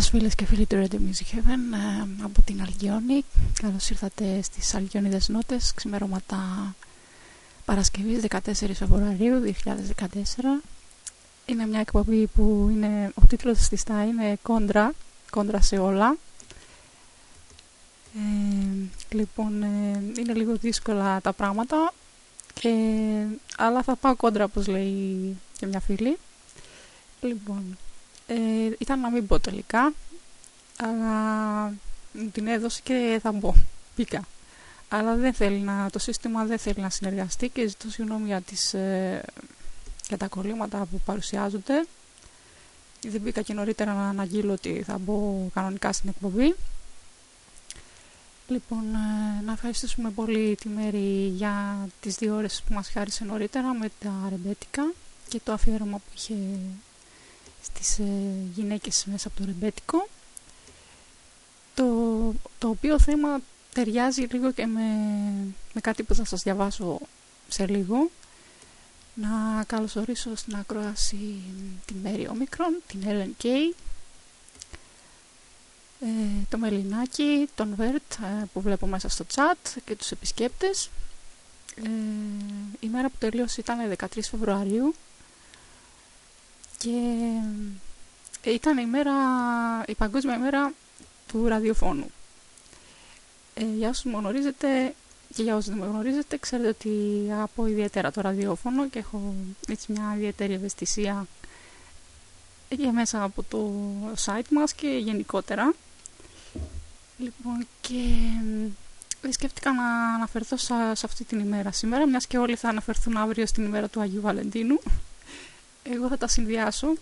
σας φίλες και φίλοι του Radio Music Heaven ε, από την Αλγιόνη. Καλώς ήρθατε στις Αλγιόνιδες Νότες ξημερώματα Παρασκευής 14 Φεβρουαρίου 2014 Είναι μια εκπομπή που είναι, ο τίτλος της θα είναι κόντρα, κόντρα σε όλα ε, Λοιπόν, ε, είναι λίγο δύσκολα τα πράγματα και, αλλά θα πάω κόντρα όπως λέει και μια φίλη. Λοιπόν, ε, ήταν να μην πω τελικά, αλλά μου την έδωσε και θα μπω. Μπήκα. Αλλά δεν θέλει να, το σύστημα δεν θέλει να συνεργαστεί και ζητώ συγγνώμη για, τις, ε, για τα κολλήματα που παρουσιάζονται. Δεν μπήκα και νωρίτερα να αναγγείλω ότι θα μπω κανονικά στην εκπομπή. Λοιπόν, ε, να ευχαριστήσουμε πολύ τη Μέρη για τις δύο ώρες που μας χάρισε νωρίτερα με τα ρεμπέτικα και το αφιέρωμα που είχε στις ε, γυναίκες μέσα από το ρεμπέτικο. Το, το οποίο θέμα ταιριάζει λίγο και με, με κάτι που θα σας διαβάσω σε λίγο. Να καλωσορίσω στην ακρόαση την Μέρη Ομικρον, την Ellen Kay ε, το Μελινάκι, τον Βέρτ ε, που βλέπω μέσα στο chat και τους επισκέπτες. Ε, η μέρα που τελείωσε ήταν 13 Φεβρουαρίου και ήταν η, μέρα, η παγκόσμια μέρα του ραδιοφώνου. Ε, για όσους με γνωρίζετε και για όσους δεν με γνωρίζετε, ξέρετε ότι αγαπώ ιδιαίτερα το ραδιόφωνο και έχω έτσι μια ιδιαίτερη ευαισθησία και μέσα από το site μας και γενικότερα. Λοιπόν, και ε, σκέφτηκα να αναφερθώ σε, αυτή την ημέρα σήμερα, μιας και όλοι θα αναφερθούν αύριο στην ημέρα του Αγίου Βαλεντίνου εγώ θα τα συνδυάσω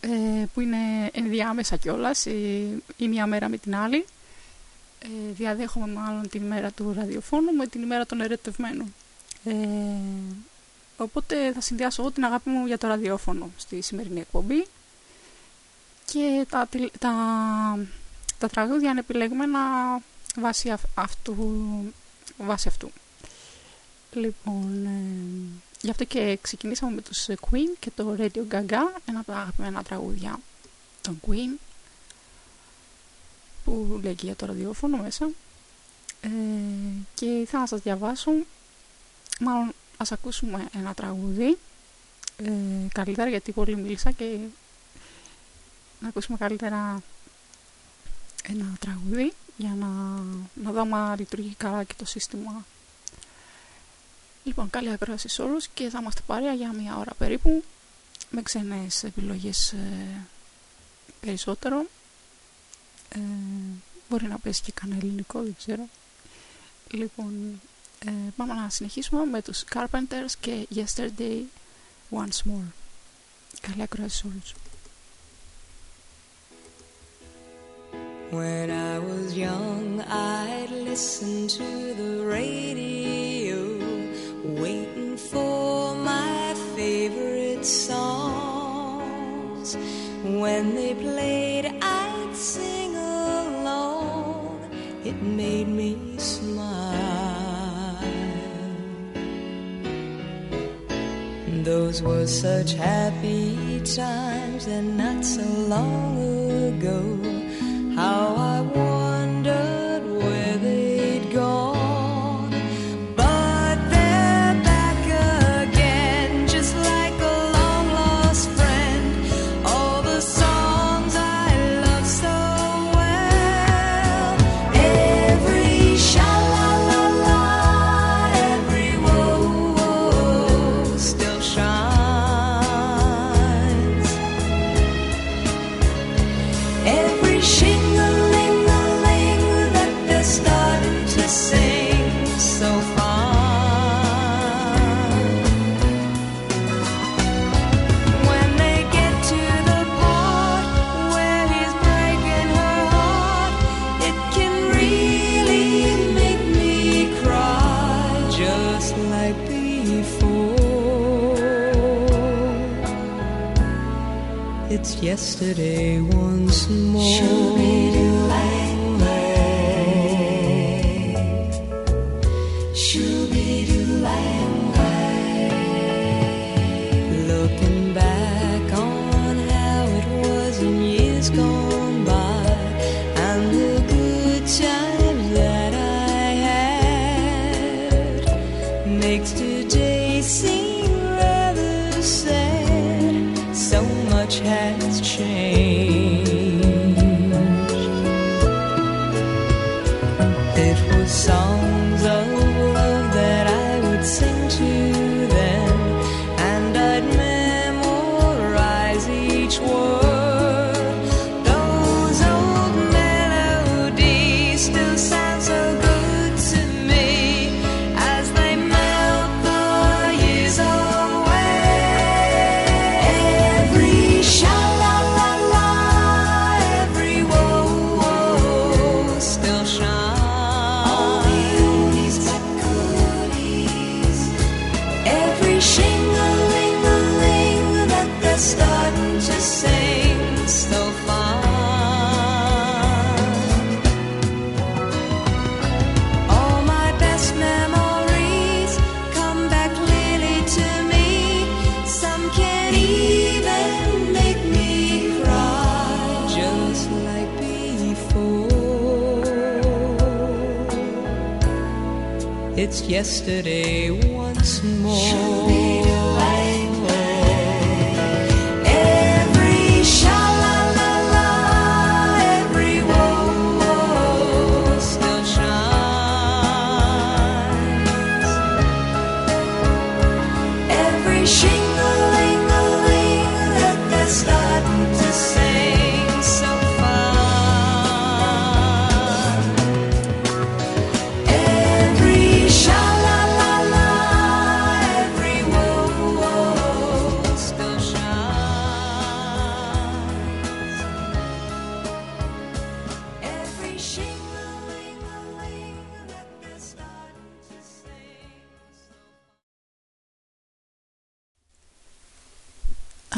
ε, που είναι ενδιάμεσα κιόλας η μία μέρα με την άλλη. Ε, διαδέχομαι μάλλον την ημέρα του ραδιοφώνου με την ημέρα των ερωτευμένων. Ε, οπότε θα συνδυάσω εγώ την αγάπη μου για το ραδιόφωνο στη σημερινή εκπομπή και τα, τα, τα τραγούδια είναι επιλεγμένα βάσει αυτού. Βάσει αυτού. Λοιπόν, ε, Γι' αυτό και ξεκινήσαμε με τους Queen και το Radio Gaga, ένα από τα αγαπημένα τραγούδια των Queen που λέει και για το ραδιόφωνο μέσα. Ε, και ήθελα να σας διαβάσω μάλλον ας ακούσουμε ένα τραγούδι ε, καλύτερα γιατί πολύ μίλησα και να ακούσουμε καλύτερα ένα τραγούδι για να, να δω αν λειτουργεί καλά και το σύστημα Λοιπόν, καλή ακρόαση σε όλους και θα είμαστε παρέα για μία ώρα περίπου με ξένες επιλογές ε, περισσότερο. Ε, μπορεί να πέσει και κανένα ελληνικό, δεν ξέρω. Λοιπόν, ε, πάμε να συνεχίσουμε με τους Carpenters και Yesterday Once More. Καλή ακρόαση σε όλους. When I was young, I'd listen to the radio waiting for my favorite songs. When they played, I'd sing along. It made me smile. those were such happy times and not so long ago. How I wondered yesterday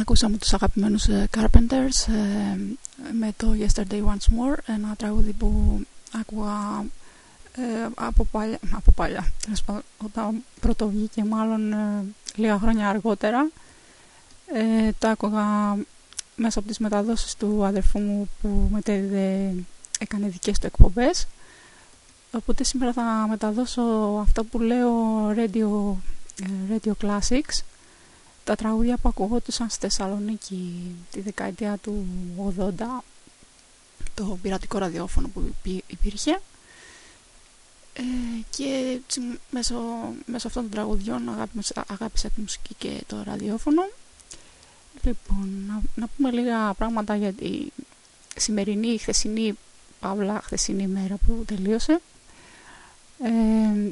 Ακούσαμε τους αγαπημένους ε, Carpenters ε, με το Yesterday Once More, ένα τραγούδι που άκουγα ε, από παλιά, από παλιά τέλος πάντων, όταν πρώτο βγήκε μάλλον ε, λίγα χρόνια αργότερα. Ε, το άκουγα μέσα από τις μεταδόσεις του αδερφού μου που μετέδιδε, έκανε δικές του εκπομπές. Οπότε σήμερα θα μεταδώσω αυτό που λέω Radio, ε, Radio Classics τα τραγούδια που ακουγόντουσαν στη Θεσσαλονίκη τη δεκαετία του 80 το πειρατικό ραδιόφωνο που υπή- υπήρχε ε, και έτσι, μέσω, μέσω αυτών των τραγουδιών αγάπησα, αγάπησα τη μουσική και το ραδιόφωνο. Λοιπόν να, να πούμε λίγα πράγματα για τη σημερινή, χθεσινή παύλα χθεσινή μέρα που τελείωσε. Ε,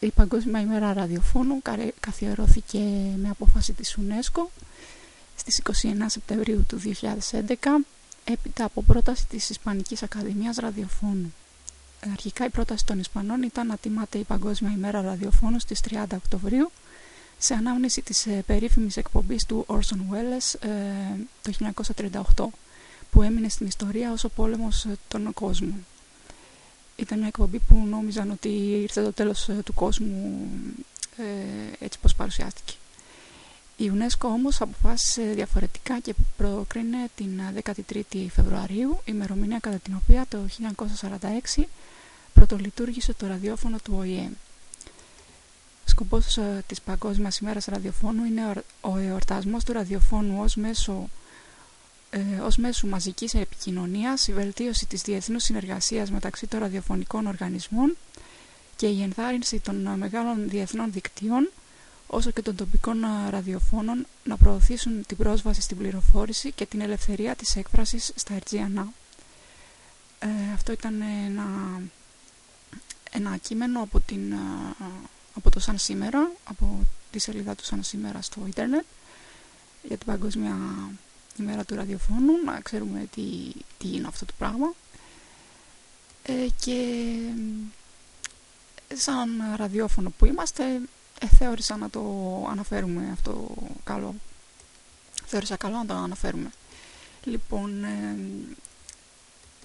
η Παγκόσμια ημέρα ραδιοφώνου καρε- καθιερώθηκε με απόφαση της UNESCO στις 29 Σεπτεμβρίου του 2011 έπειτα από πρόταση της Ισπανικής Ακαδημίας Ραδιοφώνου. Αρχικά η πρόταση των Ισπανών ήταν να τιμάται η Παγκόσμια ημέρα ραδιοφώνου στις 30 Οκτωβρίου σε ανάμνηση της ε, περίφημης εκπομπής του Orson Welles ε, το 1938 που έμεινε στην ιστορία ως ο πόλεμος ε, των κόσμων. Ήταν μια εκπομπή που νόμιζαν ότι ήρθε το τέλος ε, του κόσμου ε, έτσι πως παρουσιάστηκε. Η UNESCO όμως αποφάσισε διαφορετικά και προκρίνε την 13η Φεβρουαρίου, ημερομηνία κατά την οποία το 1946 πρωτολειτουργήσε το ραδιόφωνο του ΟΗΕ. Σκοπός ε, της Παγκόσμιας ημέρας ραδιοφώνου είναι ο εορτασμός του ραδιοφώνου ως μέσο ε, ως μέσου μαζικής επικοινωνίας, η βελτίωση της διεθνούς συνεργασίας μεταξύ των ραδιοφωνικών οργανισμών και η ενθάρρυνση των μεγάλων διεθνών δικτύων όσο και των τοπικών ραδιοφώνων να προωθήσουν την πρόσβαση στην πληροφόρηση και την ελευθερία της έκφρασης στα Ερτζιανά. Ε, αυτό ήταν ένα, ένα κείμενο από, την, από το Σαν Σήμερα, από τη σελίδα του Σαν Σήμερα στο ίντερνετ για την Παγκόσμια ημέρα του ραδιοφώνου, να ξέρουμε τι, τι είναι αυτό το πράγμα. Ε, και σαν ραδιόφωνο που είμαστε, ε, θεώρησα να το αναφέρουμε αυτό καλό. Θεώρησα καλό να το αναφέρουμε. Λοιπόν, ε,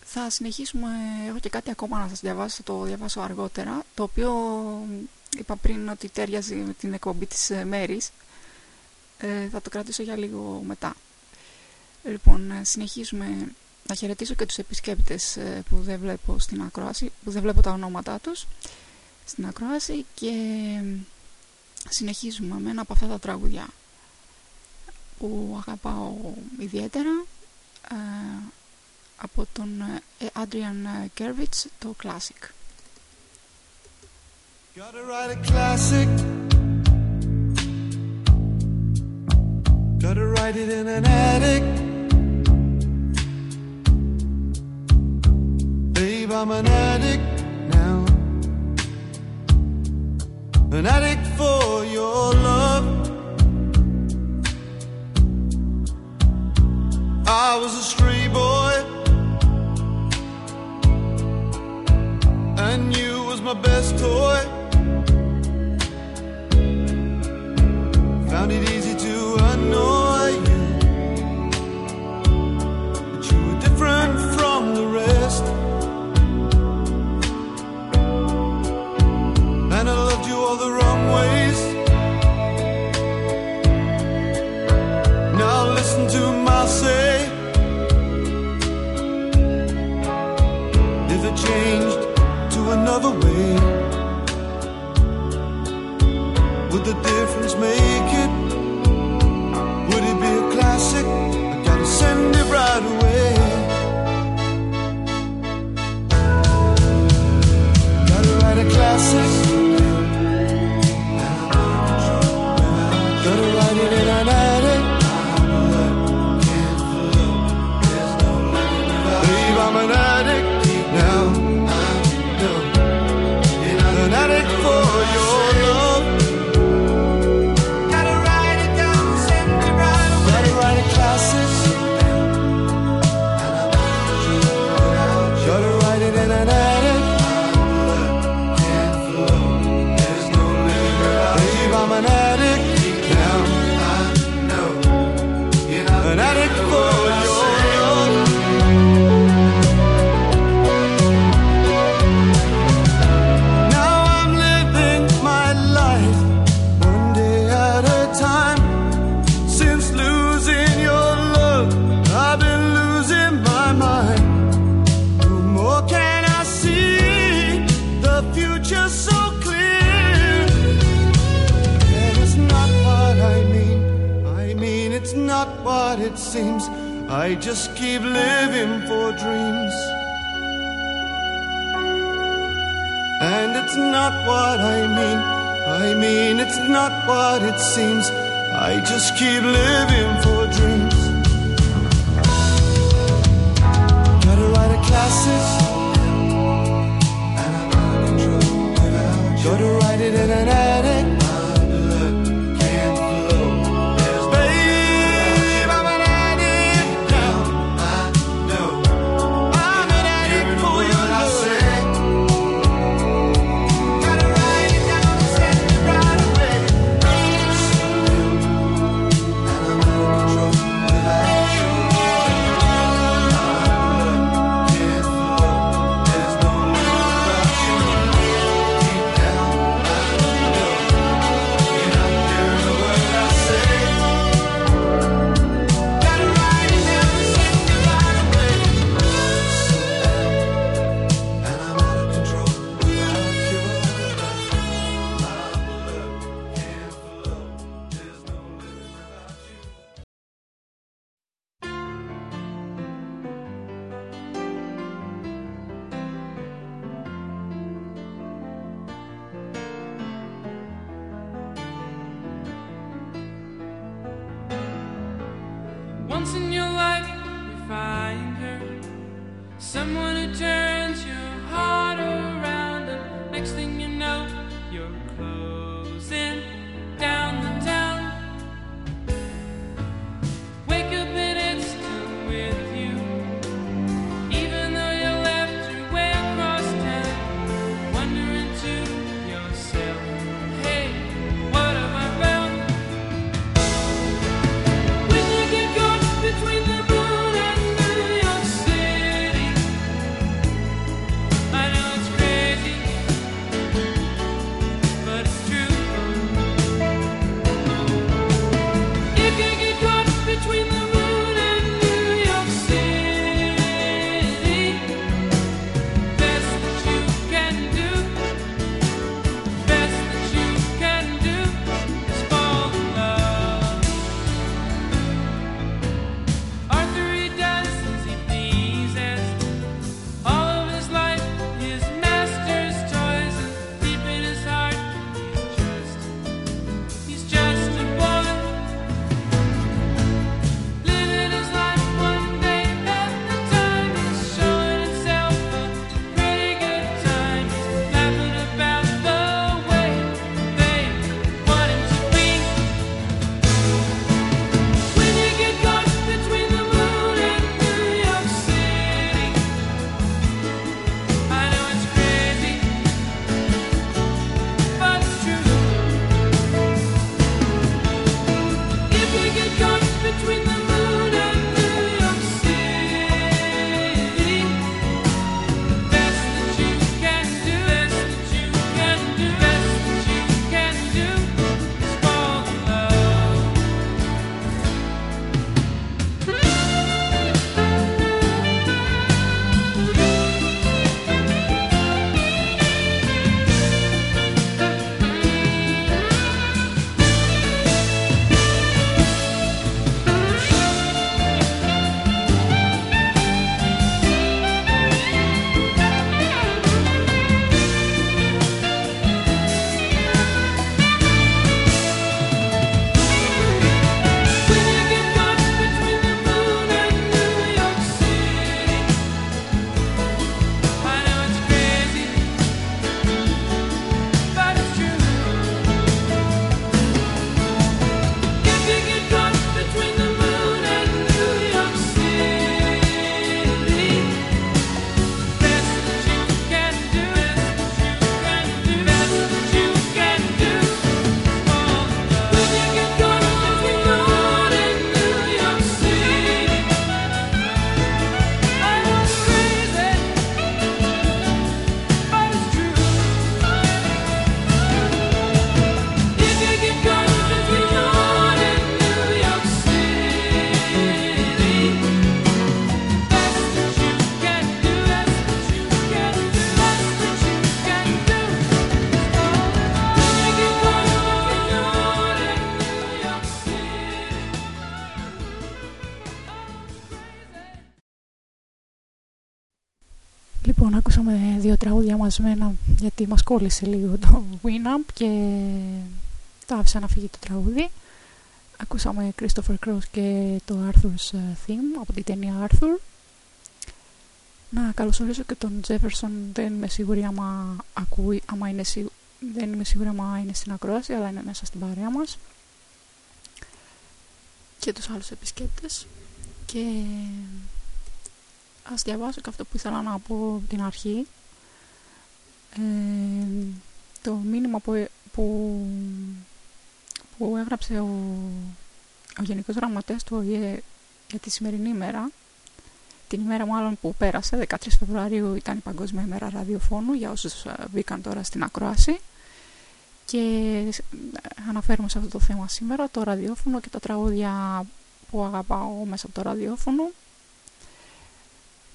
θα συνεχίσουμε, έχω και κάτι ακόμα να σας διαβάσω, θα το διαβάσω αργότερα, το οποίο είπα πριν ότι τέριαζε με την εκπομπή της ε, Μέρης. Ε, θα το κρατήσω για λίγο μετά. Λοιπόν, συνεχίζουμε να χαιρετήσω και τους επισκέπτες ε, που δεν βλέπω στην ακρόαση, που δεν βλέπω τα ονόματά τους στην ακρόαση και συνεχίζουμε με ένα από αυτά τα τραγουδιά που αγαπάω ιδιαίτερα ε, από τον ε, Adrian Kervitz, το Classic. Gotta write a classic. Gotta write it in an attic. I'm an addict now. An addict for your love. I was a stray boy, and you was my best toy. Found it easy δύο τραγούδια μαζμένα γιατί μας κόλλησε λίγο το Winamp και το άφησα να φύγει το τραγούδι. Ακούσαμε Christopher Cross και το Arthur's ε, Theme από την ταινία Arthur. Να καλωσορίσω και τον Jefferson, δεν είμαι σίγουρη άμα ακούει, άμα είναι δεν είμαι σίγουρη άμα είναι στην ακρόαση, αλλά είναι μέσα στην παρέα μας. Και τους άλλους επισκέπτες. Και ας διαβάσω και αυτό που ήθελα να πω την αρχή ε, το μήνυμα που, που, που έγραψε ο, ο Γενικός Γραμματέας του ΟΗΕ για τη σημερινή ημέρα την ημέρα μάλλον που πέρασε, 13 Φεβρουαρίου ήταν η Παγκόσμια ημέρα ραδιοφώνου για όσους ε, μπήκαν τώρα στην ακρόαση. Και αναφέρουμε σε αυτό το θέμα σήμερα το ραδιόφωνο και τα τραγούδια που αγαπάω μέσα από το ραδιόφωνο.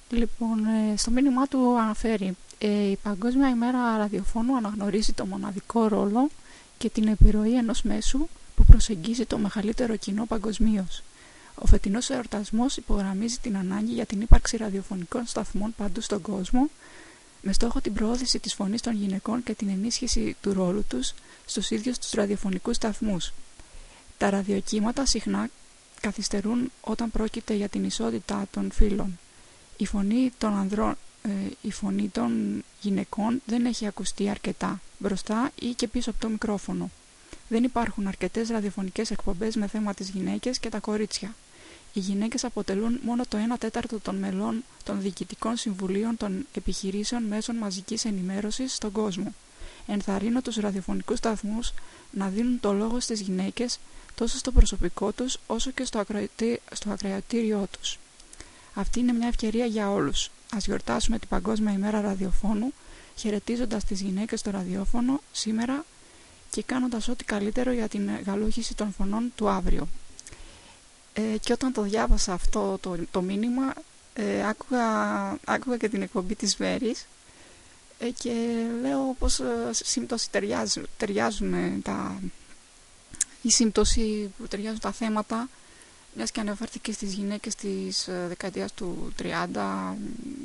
Λοιπόν, ε, στο μήνυμά του αναφέρει ε, η Παγκόσμια ημέρα ραδιοφώνου αναγνωρίζει το μοναδικό ρόλο και την επιρροή ενός μέσου που προσεγγίζει το μεγαλύτερο κοινό παγκοσμίως. Ο φετινός εορτασμός υπογραμμίζει την ανάγκη για την ύπαρξη ραδιοφωνικών σταθμών παντού στον κόσμο με στόχο την προώθηση της φωνής των γυναικών και την ενίσχυση του ρόλου τους στους ίδιους τους ραδιοφωνικούς σταθμούς. Τα ραδιοκύματα συχνά καθυστερούν όταν πρόκειται για την ισότητα των φύλων. η φωνή των ανδρών, ε, η φωνή των γυναικών δεν έχει ακουστεί αρκετά μπροστά ή και πίσω από το μικρόφωνο. Δεν υπάρχουν αρκετές ραδιοφωνικές εκπομπές με θέμα τις γυναίκες και τα κορίτσια. Οι γυναίκες αποτελούν μόνο το 1 τέταρτο των μελών των διοικητικών συμβουλίων των επιχειρήσεων μέσων μαζικής ενημέρωσης στον κόσμο. Ενθαρρύνω τους ραδιοφωνικούς σταθμούς να δίνουν το λόγο στις γυναίκες τόσο στο προσωπικό τους όσο και στο, στο ακροατήριό τους. Αυτή είναι μια ευκαιρία για όλους. Ας γιορτάσουμε την Παγκόσμια ημέρα ραδιοφώνου χαιρετίζοντας τις γυναίκες στο ραδιόφωνο σήμερα και κάνοντας ό,τι καλύτερο για την γαλούχηση των φωνών του αύριο. Ε, και όταν το διάβασα αυτό το, το μήνυμα ε, άκουγα, άκουγα και την εκπομπή της Βέρης ε, και λέω πως ε, σύμπτωση ταιριάζουν, ταιριάζουν τα, η σύμπτωση που ταιριάζουν τα θέματα μιας και αναφέρθηκε στις γυναίκες της ε, δεκαετίας του 30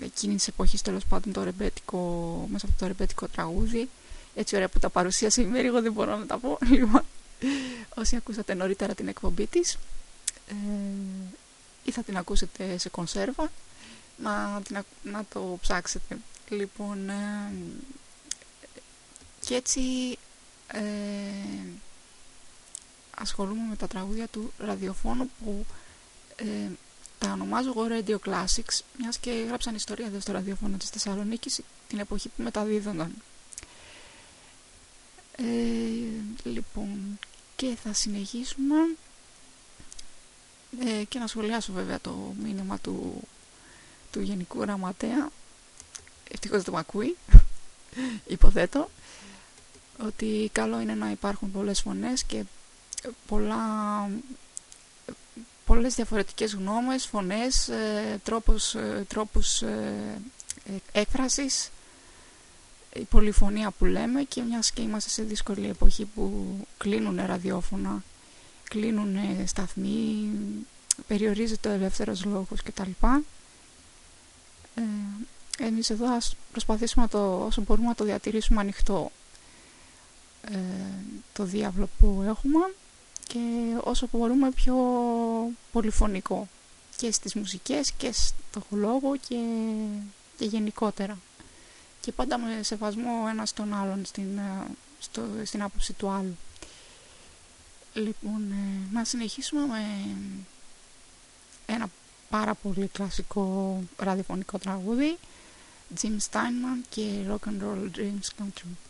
εκείνης της εποχής τέλος πάντων το ρεμπέτικο, μέσα από το ρεμπέτικο τραγούδι. Έτσι ωραία που τα παρουσίασε η Μέρη εγώ δεν μπορώ να τα πω λοιπόν, όσοι ακούσατε νωρίτερα την εκπομπή της ε, ή θα την ακούσετε σε κονσέρβα να, την, να το ψάξετε. Λοιπόν ε, και έτσι ε, ασχολούμαι με τα τραγούδια του ραδιοφώνου που ε, τα ονομάζω εγώ Radio Classics μιας και έγραψαν ιστορία εδώ στο ραδιοφώνο της Θεσσαλονίκης την εποχή που μεταδίδονταν. Ε, λοιπόν, και θα συνεχίσουμε ε, και να σχολιάσω βέβαια το μήνυμα του, του Γενικού Γραμματέα ευτυχώς δεν το ακούει υποθέτω ότι καλό είναι να υπάρχουν πολλές φωνές και πολλά, πολλές διαφορετικές γνώμες, φωνές, ε, τρόπους, ε, τρόπους ε, έκφρασης, η πολυφωνία που λέμε και μιας και είμαστε σε δύσκολη εποχή που κλείνουν ραδιόφωνα, κλείνουν σταθμοί, περιορίζεται ο ελεύθερος λόγος κτλ. Ε, εμείς εδώ ας προσπαθήσουμε να το, όσο μπορούμε να το διατηρήσουμε ανοιχτό το διάβλο που έχουμε και όσο μπορούμε πιο πολυφωνικό και στις μουσικές και στο λόγο και, και γενικότερα. Και πάντα με σεβασμό ένας στον άλλον στην, ε, στο, στην άποψη του άλλου. Λοιπόν ε, να συνεχίσουμε με ένα πάρα πολύ κλασικό ραδιοφωνικό τραγούδι. Jim Steinman και Rock and Roll Dreams Come True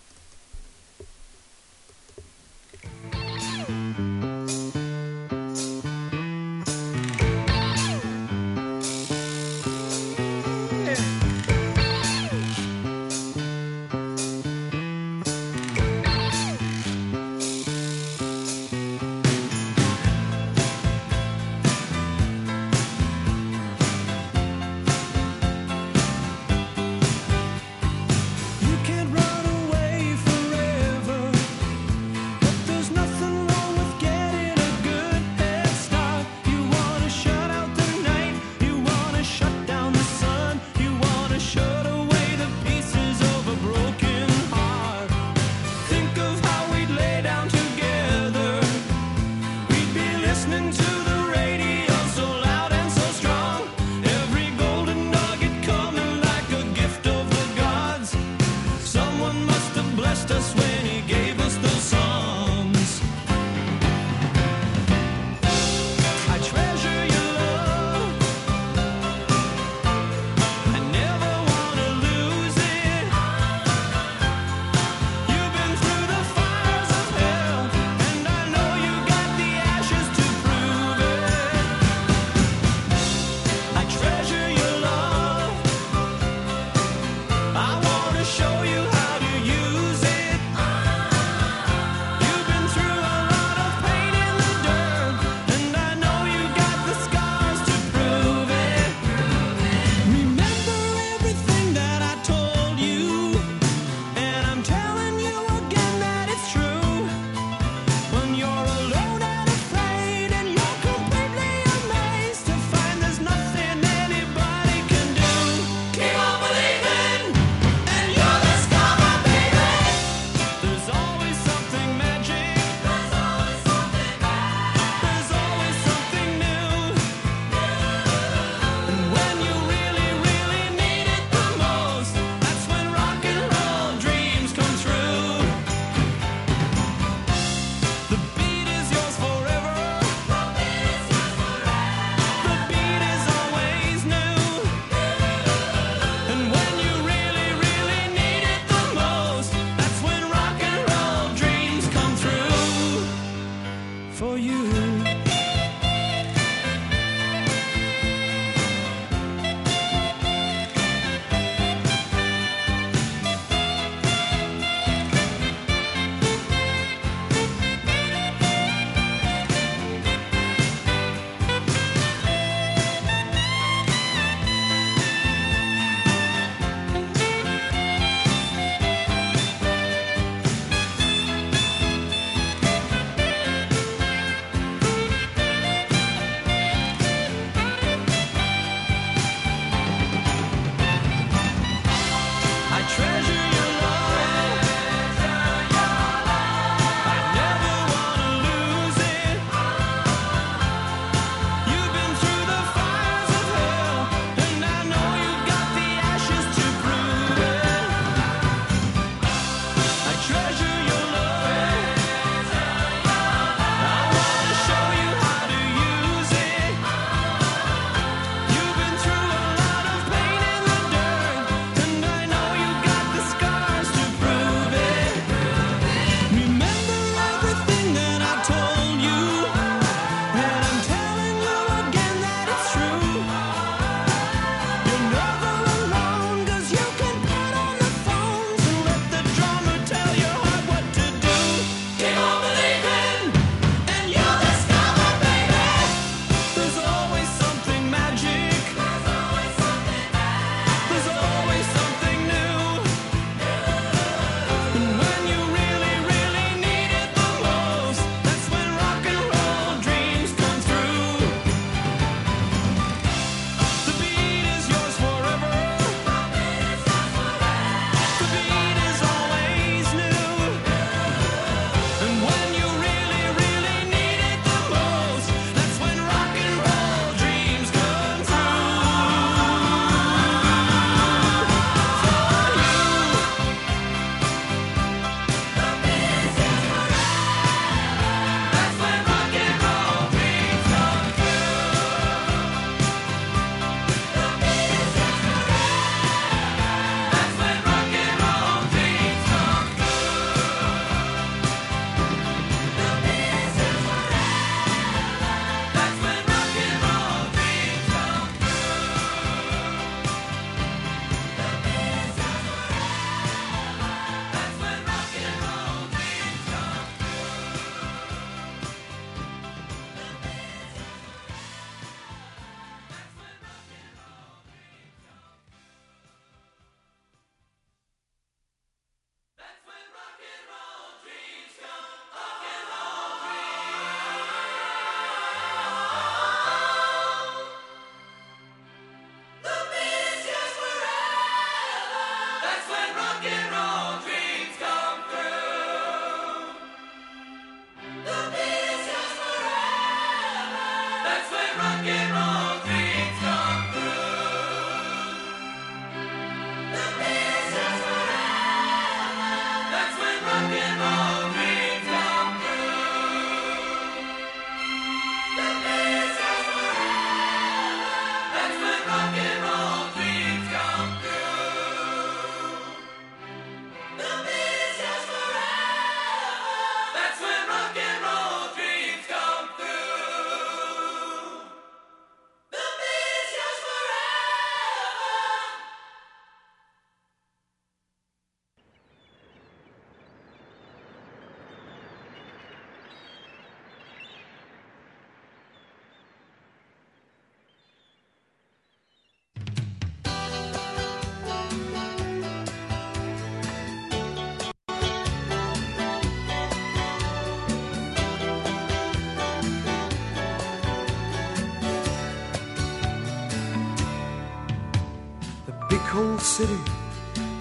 city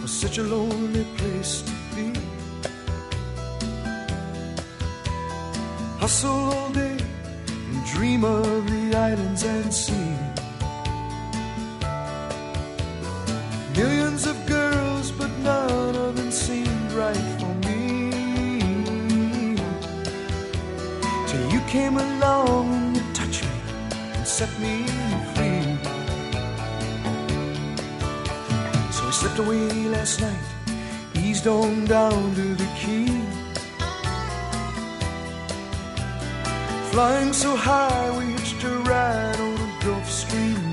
was such a lonely place to be. Hustle all day and dream of the islands and sea. Millions of girls, but none of them seemed right for me. Till you came along and touched me and set me away last night, eased on down to the key. Flying so high, we hitched a ride on a Gulf Stream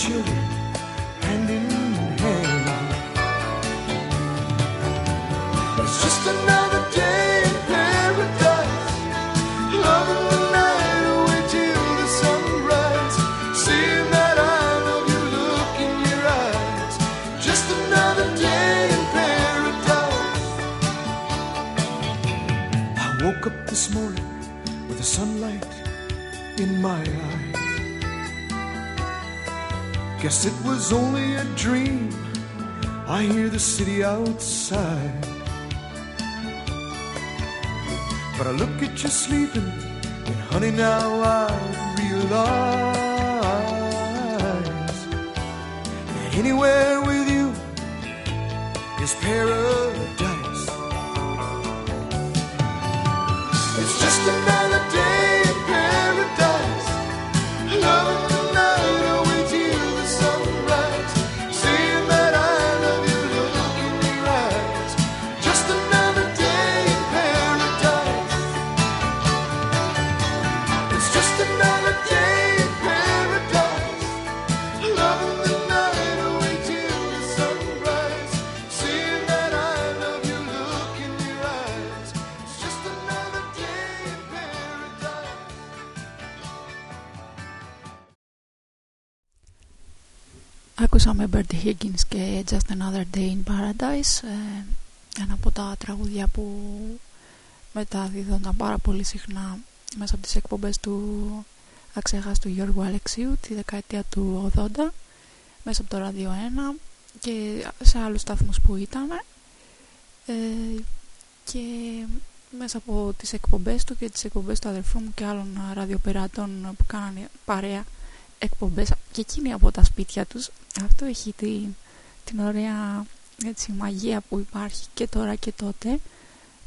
却。Guess it was only a dream. I hear the city outside. But I look at you sleeping, and honey, now I realize that anywhere with you is paradise. It's just another Άκουσαμε Bertie Higgins και Just Another Day in Paradise ε, ένα από τα τραγούδια που μεταδίδονταν πάρα πολύ συχνά μέσα από τις εκπομπές του αξέχαστου Γιώργου Αλεξίου τη δεκαετία του 80 μέσα από το Ράδιο 1 και σε άλλους σταθμούς που ήταν ε, και μέσα από τις εκπομπές του και τις εκπομπές του αδερφού μου και άλλων ραδιοπεράτων που κάνανε παρέα εκπομπές και εκείνοι από τα σπίτια τους. Αυτό έχει την, την ωραία έτσι, μαγεία που υπάρχει και τώρα και τότε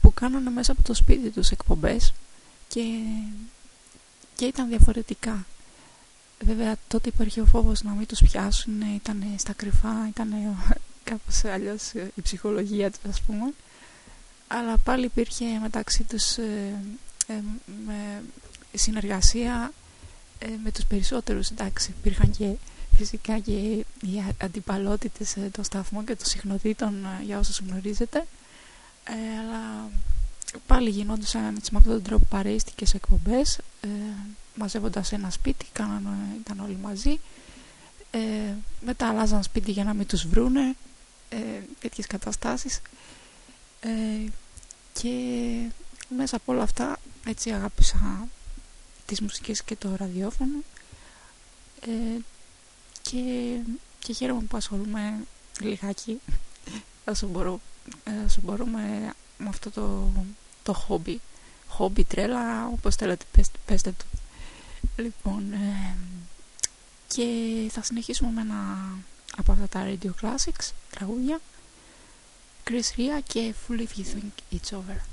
που κάνανε μέσα από το σπίτι τους εκπομπές και, και ήταν διαφορετικά. Βέβαια τότε υπήρχε ο φόβος να μην τους πιάσουν ήταν στα κρυφά ήταν κάπως αλλιώς η ψυχολογία τους ας πούμε. Αλλά πάλι υπήρχε μεταξύ τους ε, ε, με συνεργασία ε, με τους περισσότερους εντάξει υπήρχαν και φυσικά και οι αντιπαλότητες ε, των σταθμών και των συχνοτήτων ε, για όσους γνωρίζετε. Ε, αλλά πάλι γινόντουσαν έτσι, με αυτόν τον τρόπο παρέστηκες εκπομπές ε, μαζεύοντας ένα σπίτι κάνανε, ήταν όλοι μαζί. Ε, μετά αλλάζαν σπίτι για να μην τους βρούνε ε, τέτοιες καταστάσεις. Ε, και μέσα από όλα αυτά έτσι αγάπησα τις μουσικές και το ραδιόφωνο. Ε, και, και χαίρομαι που ασχολούμαι λιγάκι όσο, μπορώ, όσο μπορούμε με αυτό το, το χόμπι. Χόμπι, τρέλα, όπως θέλετε πέστε, πέστε το. Λοιπόν ε, και θα συνεχίσουμε με ένα από αυτά τα Radio Classics τραγούδια. Chris Ria και Full If You Think It's Over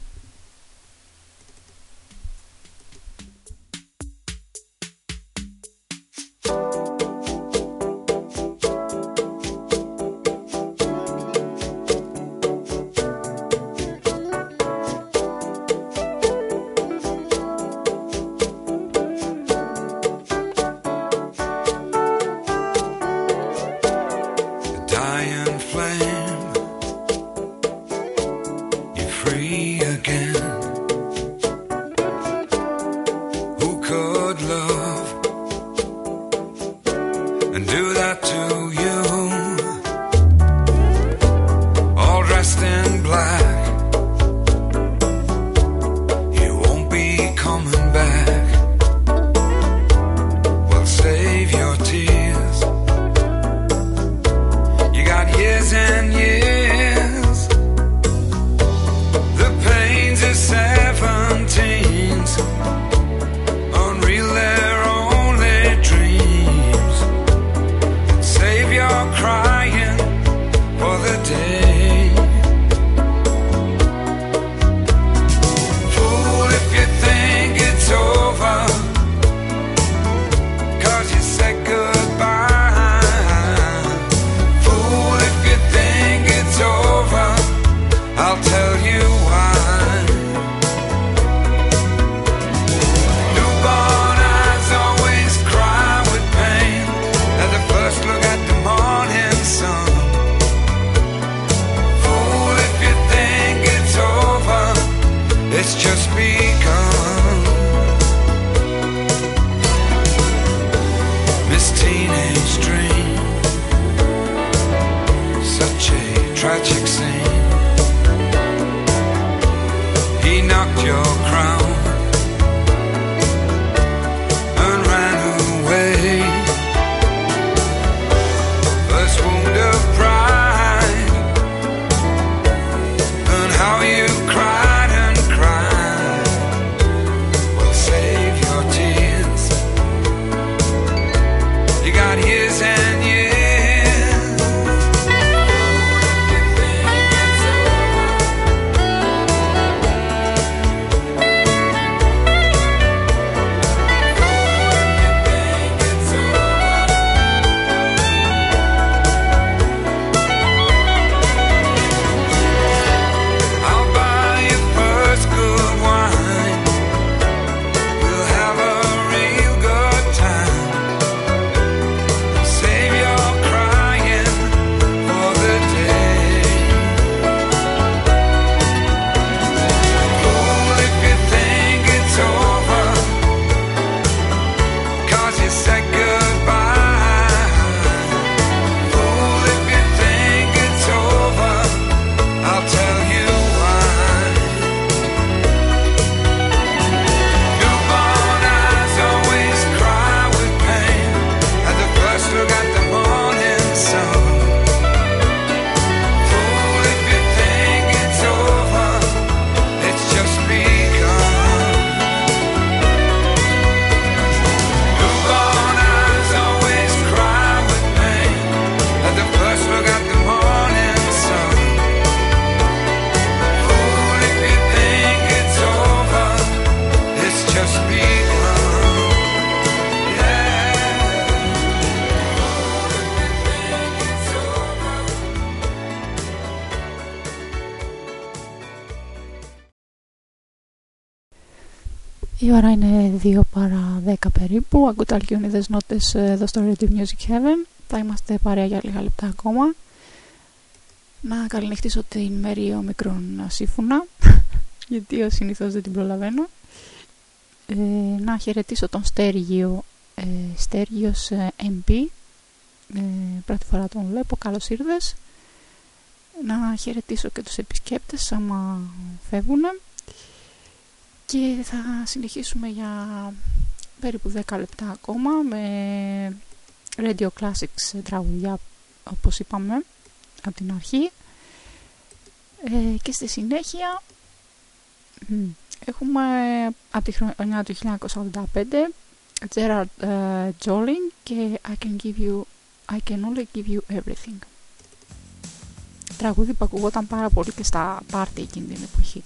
περίπου. Ακούτε αλκιονίδες νότες ε, εδώ στο Radio Music Heaven. Θα είμαστε παρέα για λίγα λεπτά ακόμα. Να καληνυχτήσω την Μέρη μικρόν Σύφουνα, γιατί ο συνήθως δεν την προλαβαίνω. Ε, να χαιρετήσω τον Στέργιο, ε, Στέργιος ε, MP. Ε, πρώτη φορά τον βλέπω, καλώς ήρθες. Να χαιρετήσω και τους επισκέπτες άμα φεύγουν και θα συνεχίσουμε για περίπου 10 λεπτά ακόμα με Radio Classics τραγουδιά όπως είπαμε από την αρχή ε, και στη συνέχεια έχουμε από τη χρονιά του 1985 Gerard uh, Joling και I can, give you, I can only give you everything. Τραγούδι που ακουγόταν πάρα πολύ και στα πάρτι εκείνη την εποχή.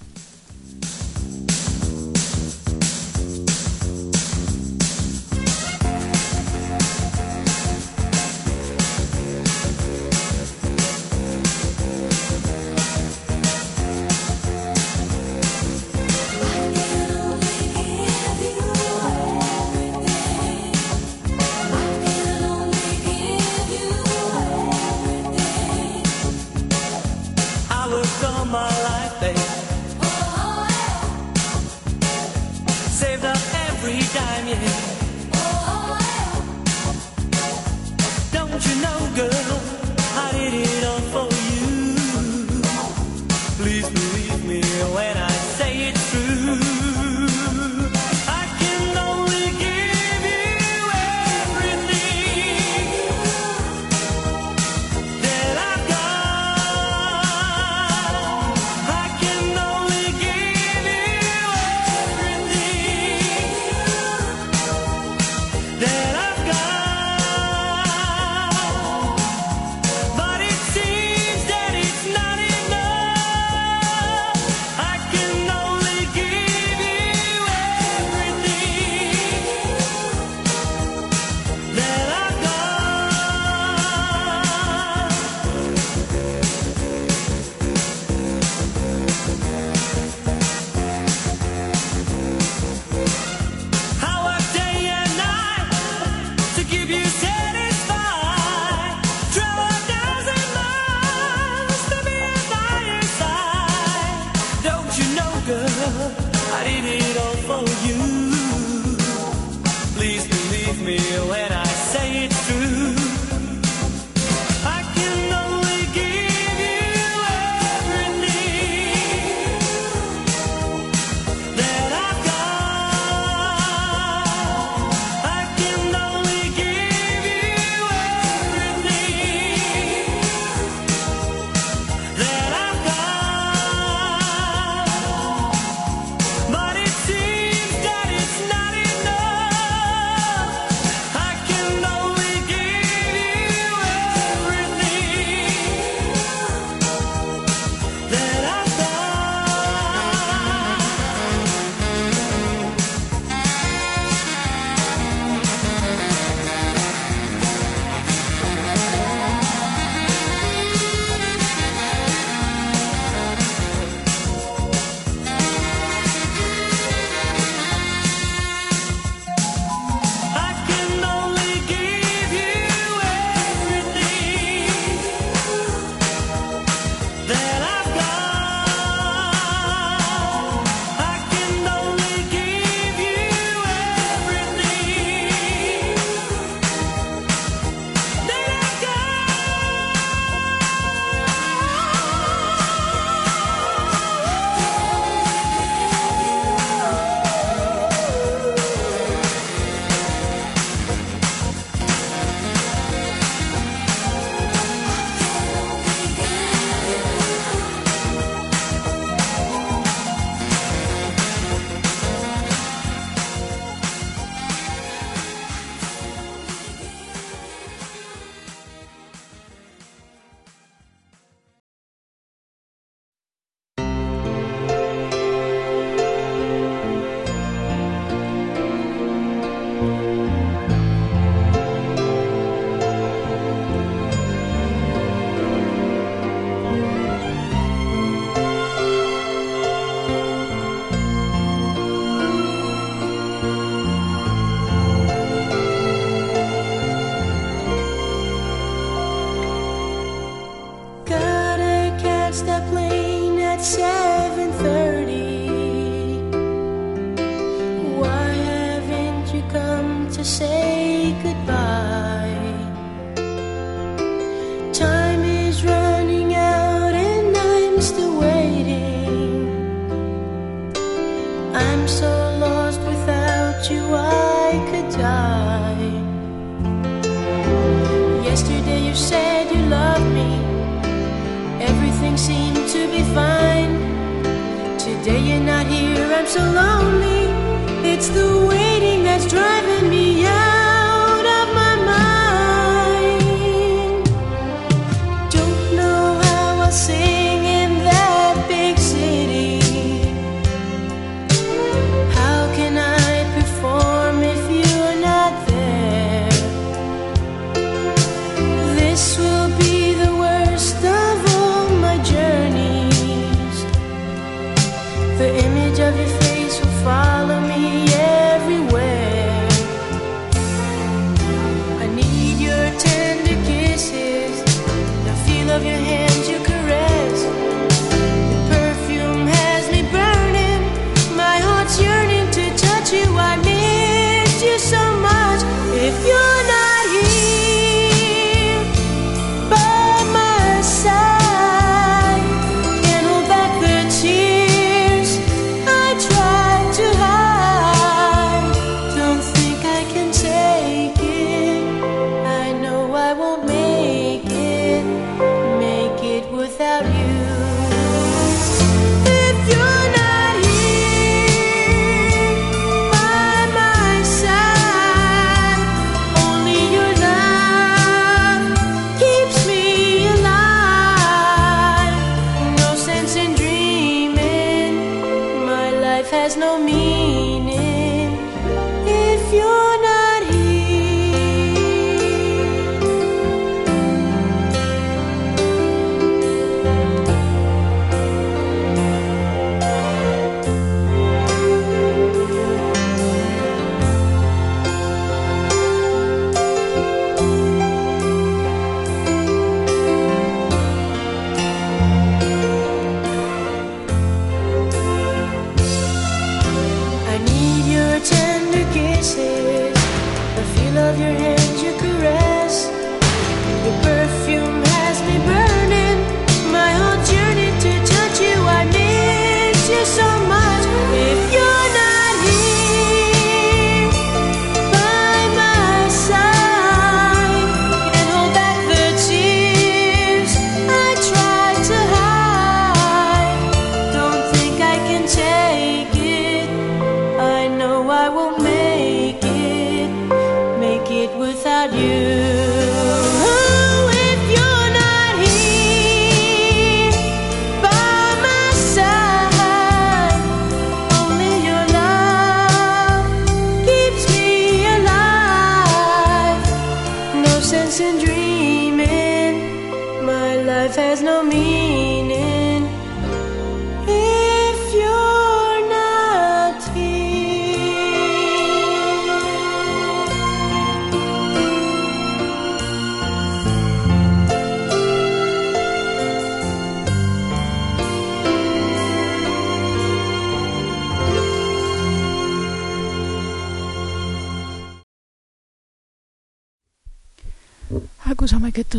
So lonely. It's the waiting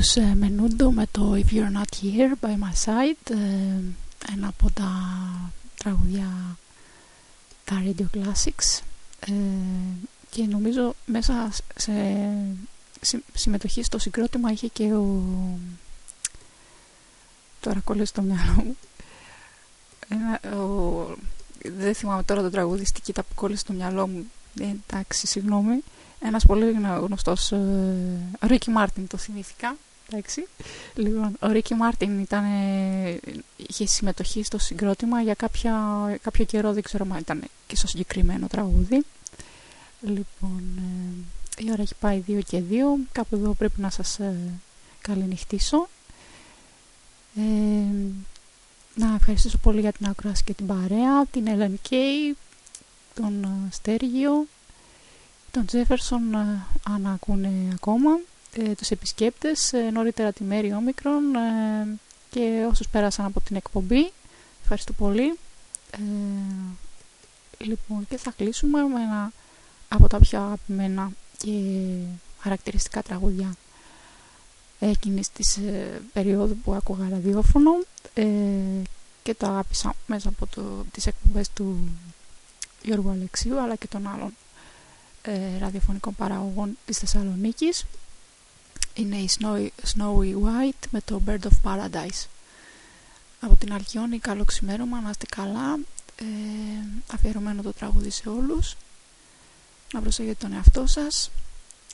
Ακούσαμε και τους ε, Menudo με το If You're Not Here By My Side ε, ένα από τα τραγουδιά τα Radio Classics. Ε, και νομίζω μέσα σε συμμετοχή στο συγκρότημα είχε και ο τώρα κόλλησε στο μυαλό μου ο... δεν θυμάμαι τώρα το τραγουδιστική τα που κόλλησε στο μυαλό μου εντάξει συγγνώμη ένας πολύ γνωστός ε, Ρίκι Μάρτιν το θυμήθηκα εντάξει. Λοιπόν, ο Ρίκι Μάρτιν ήταν, είχε συμμετοχή στο συγκρότημα για κάποια, κάποιο καιρό δεν ξέρω αν ήταν και στο συγκεκριμένο τραγούδι. Λοιπόν ε, η ώρα έχει πάει 2 και 2 κάπου εδώ πρέπει να σας ε, καληνυχτήσω. Ε, να ευχαριστήσω πολύ για την ακρόαση και την παρέα την Ellen Kay τον ε, Στέργιο τον Τζέφερσον ε, αν ακούνε ακόμα, ε, τους επισκέπτες, ε, νωρίτερα τη Μέρη Όμικρον ε, και όσους πέρασαν από την εκπομπή. Ευχαριστώ πολύ. Ε, λοιπόν, και θα κλείσουμε με ένα από τα πιο αγαπημένα και χαρακτηριστικά τραγούδια εκείνης της ε, περίοδου που άκουγα ραδιόφωνο ε, και τα άπησα μέσα από το, τις εκπομπές του Γιώργου Αλεξίου αλλά και των άλλων ε, ραδιοφωνικών παραγωγών της Θεσσαλονίκης είναι η Snowy, Snowy White με το Bird of Paradise. Από την Αλκιόνη καλό ξημέρωμα να είστε καλά. Ε, αφιερωμένο το τραγούδι σε όλους. Να προσέχετε τον εαυτό σας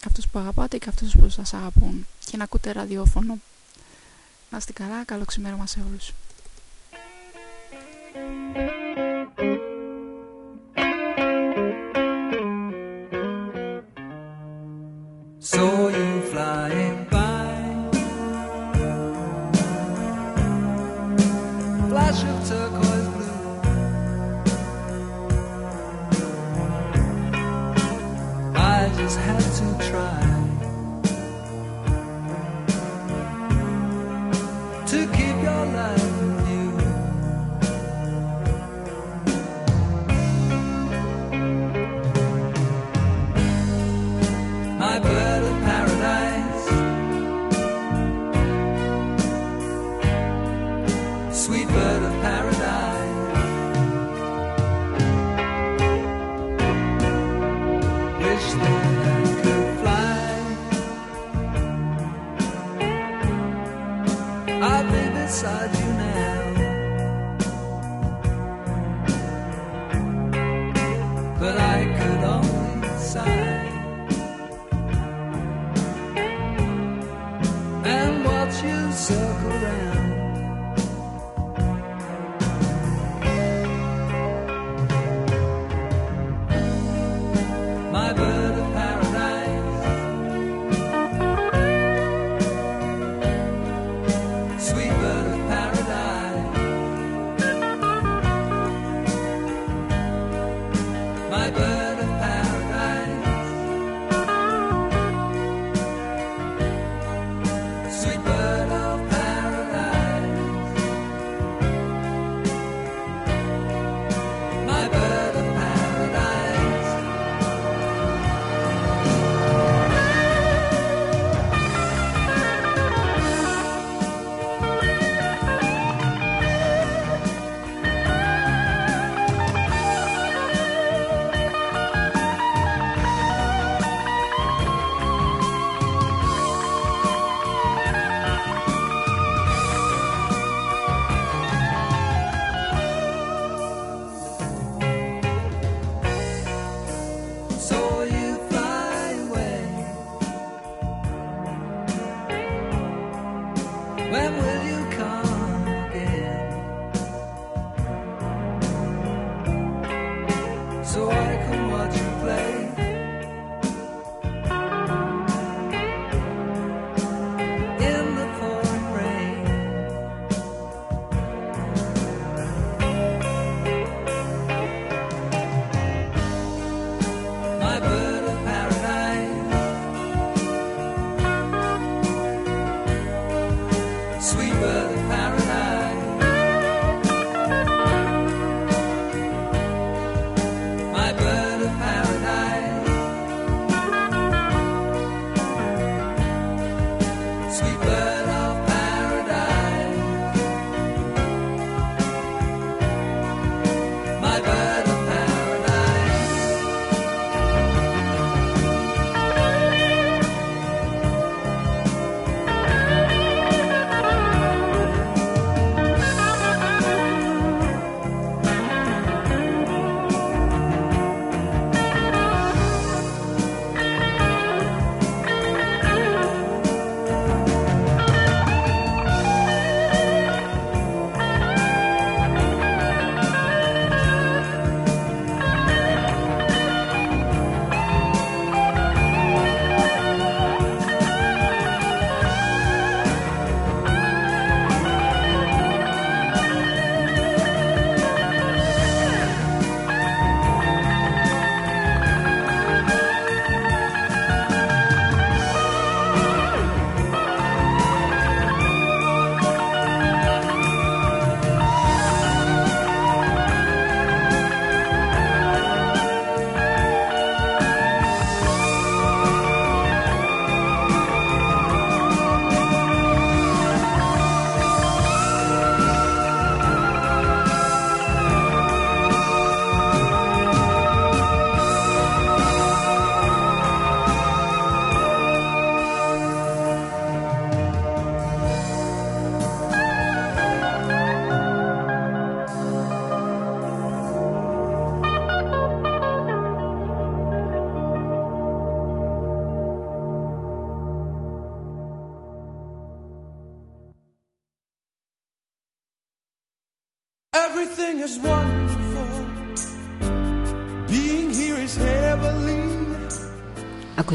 αυτούς που αγαπάτε και αυτούς που σας αγαπούν. Και να ακούτε ραδιόφωνο. Να είστε καλά, καλό ξημέρωμα σε όλους. Saw you flying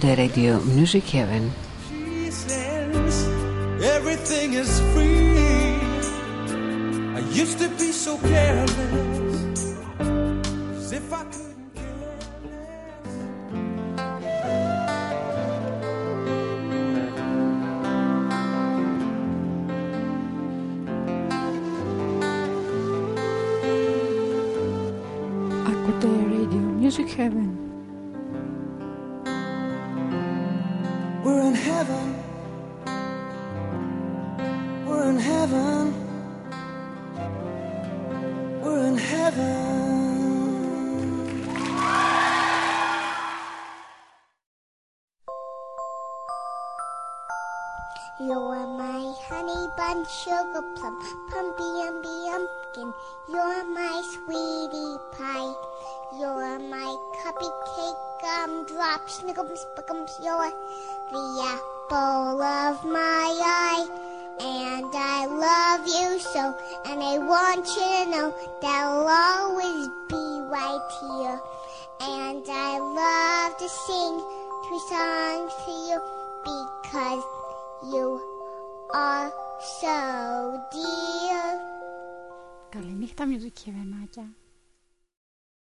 the Radio Music Heaven. She says everything is free. I used to be so careless. gumdrop, snickums, spickums. You're the apple of my eye. And I love you so, and I want you to know that I'll always be right here. And I love to sing three songs to you because you are so dear. Καληνύχτα μυζικιαδενάκια.